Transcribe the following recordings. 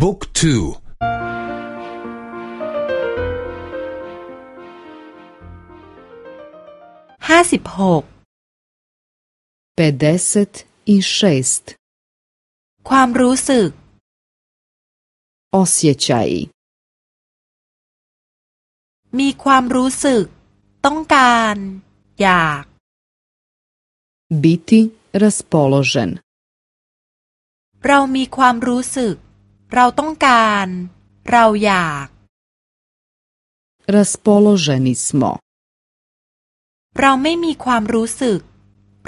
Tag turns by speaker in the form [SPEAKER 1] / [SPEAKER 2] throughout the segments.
[SPEAKER 1] บุ๊กทู
[SPEAKER 2] ห้าสิบหก
[SPEAKER 3] เปเดสตอิเชสต์
[SPEAKER 2] ความรู้สึก
[SPEAKER 3] osjećaj
[SPEAKER 2] มีความรู้สึก ต้องการ อยาก
[SPEAKER 3] biti raspoložen
[SPEAKER 2] เรามีความรู้สึก เราต้องการ เราอยาก
[SPEAKER 3] raspoloženi smo
[SPEAKER 2] เราไม่มีความรู้สึก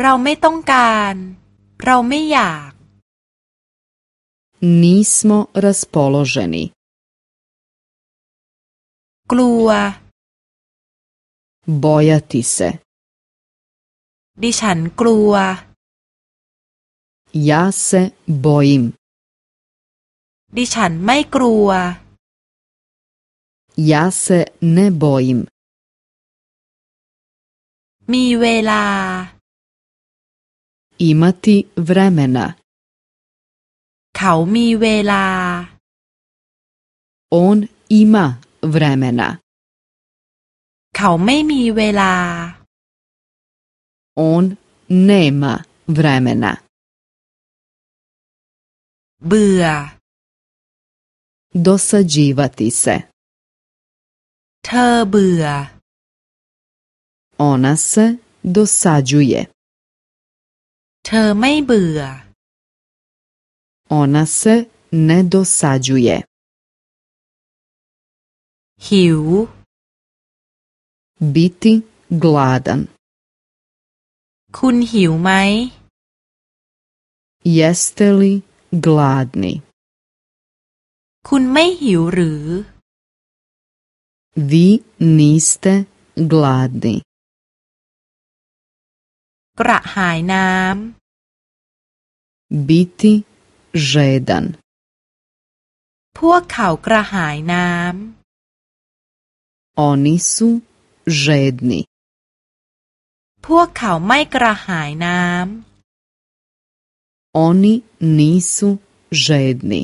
[SPEAKER 2] เราไม่ต้องการ เราไม่อยาก
[SPEAKER 3] nismo raspoloženi
[SPEAKER 2] กลัว
[SPEAKER 3] bojati se
[SPEAKER 2] ดิฉันกลัว
[SPEAKER 3] ja se bojim
[SPEAKER 2] ดิฉันไม่กลัว
[SPEAKER 3] ja se ne bojim
[SPEAKER 2] มีเวลา
[SPEAKER 3] imati vremena
[SPEAKER 2] เขามีเวลา
[SPEAKER 3] on ima vremena
[SPEAKER 2] เขาไม่มีเวลา
[SPEAKER 3] on nema vremena
[SPEAKER 2] เบื่อ
[SPEAKER 3] dosađivati se
[SPEAKER 2] เธอเบื่อ
[SPEAKER 3] ona se dosađuje
[SPEAKER 2] เธอไม่เบื่อ
[SPEAKER 3] ona se ne dosađuje
[SPEAKER 2] หิว
[SPEAKER 3] biti gladan
[SPEAKER 2] คุณหิวไหม
[SPEAKER 3] jeste li gladni
[SPEAKER 2] คุณไม่หิวหรือ
[SPEAKER 3] vi niste gladni
[SPEAKER 2] กระหายน้
[SPEAKER 3] biti žedan ำ
[SPEAKER 2] พวกเขากระหายน้
[SPEAKER 3] oni su žedni ำ
[SPEAKER 2] พวกเขาไม่กระหายน้ำ
[SPEAKER 3] oni nisu žedni